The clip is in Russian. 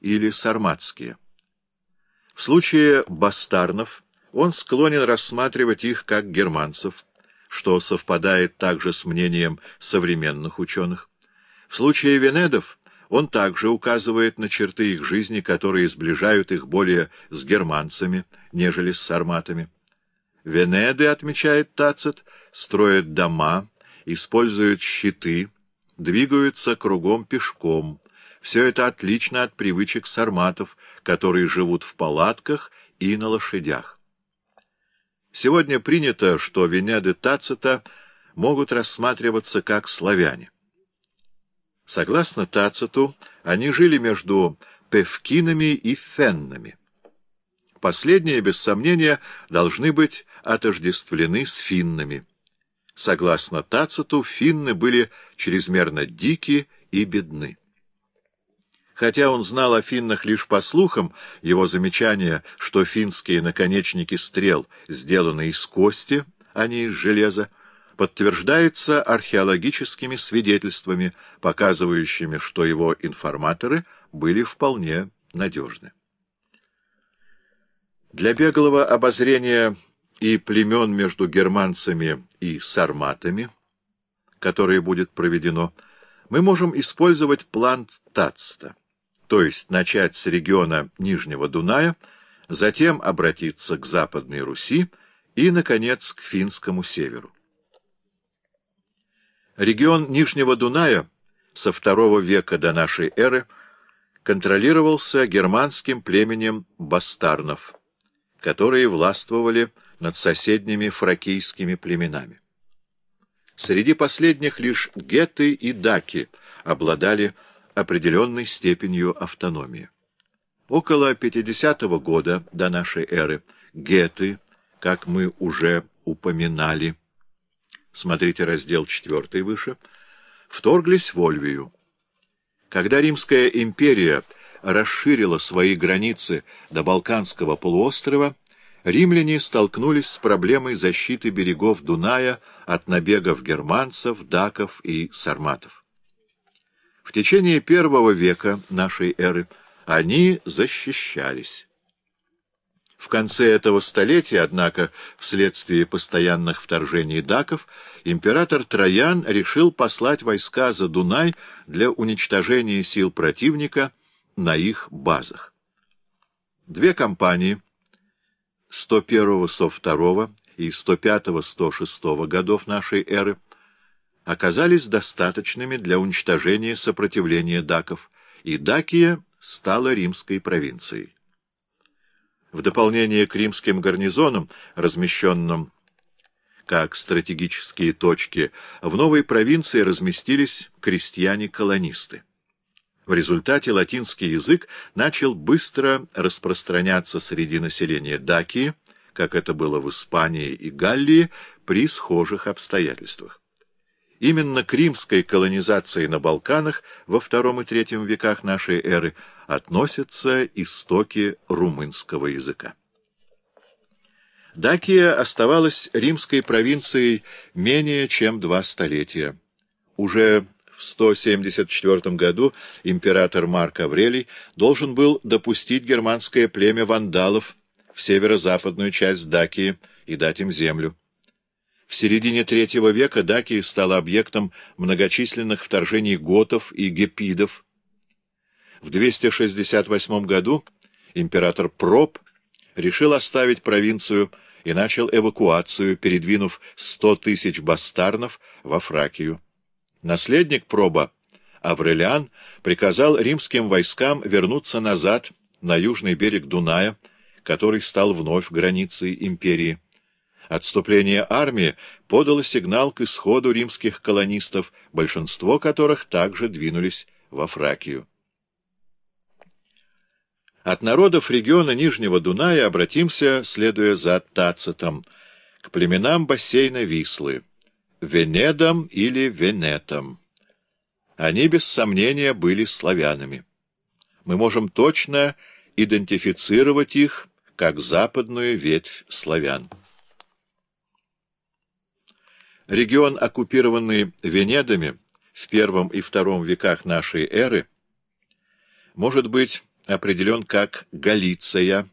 или сарматские. В случае бастарнов он склонен рассматривать их как германцев, что совпадает также с мнением современных ученых. В случае венедов он также указывает на черты их жизни, которые сближают их более с германцами, нежели с сарматами. Венеды, отмечает Тацит, строят дома, используют щиты, двигаются кругом пешком. Все это отлично от привычек сарматов, которые живут в палатках и на лошадях. Сегодня принято, что Венеды Тацита могут рассматриваться как славяне. Согласно Тациту, они жили между певкинами и феннами. Последние, без сомнения, должны быть отождествлены с финнами. Согласно Тациту, финны были чрезмерно дики и бедны. Хотя он знал о финнах лишь по слухам, его замечание, что финские наконечники стрел сделаны из кости, а не из железа, подтверждается археологическими свидетельствами, показывающими, что его информаторы были вполне надежны. Для беглого обозрения и племен между германцами и сарматами, которое будет проведено, мы можем использовать план Тацта то есть начать с региона Нижнего Дуная, затем обратиться к Западной Руси и, наконец, к Финскому северу. Регион Нижнего Дуная со II века до нашей эры контролировался германским племенем бастарнов, которые властвовали над соседними фракийскими племенами. Среди последних лишь геты и даки обладали определенной степенью автономии. Около 50 -го года до нашей эры геты, как мы уже упоминали, смотрите раздел 4 выше, вторглись в Ольвию. Когда Римская империя расширила свои границы до Балканского полуострова, римляне столкнулись с проблемой защиты берегов Дуная от набегов германцев, даков и сарматов. В течение первого века нашей эры они защищались. В конце этого столетия, однако, вследствие постоянных вторжений даков, император Троян решил послать войска за Дунай для уничтожения сил противника на их базах. Две кампании 101-102 и 105-106 годов нашей эры оказались достаточными для уничтожения сопротивления даков, и Дакия стала римской провинцией. В дополнение к римским гарнизонам, размещенным как стратегические точки, в новой провинции разместились крестьяне-колонисты. В результате латинский язык начал быстро распространяться среди населения Дакии, как это было в Испании и Галлии, при схожих обстоятельствах. Именно к римской колонизации на Балканах во II и III веках нашей эры относятся истоки румынского языка. Дакия оставалась римской провинцией менее чем два столетия. Уже в 174 году император Марк Аврелий должен был допустить германское племя вандалов в северо-западную часть Дакии и дать им землю. В середине третьего века Дакия стала объектом многочисленных вторжений готов и гепидов. В 268 году император Проб решил оставить провинцию и начал эвакуацию, передвинув 100 тысяч бастарнов во Фракию. Наследник Проба, Аврелиан, приказал римским войскам вернуться назад на южный берег Дуная, который стал вновь границей империи. Отступление армии подало сигнал к исходу римских колонистов, большинство которых также двинулись во Фракию. От народов региона Нижнего Дуная обратимся, следуя за Тацитом, к племенам бассейна Вислы, Венедам или Венетам. Они, без сомнения, были славянами. Мы можем точно идентифицировать их как западную ветвь славян. Регион, оккупированный Венедами в первом и втором веках нашей эры, может быть определен как Галиция,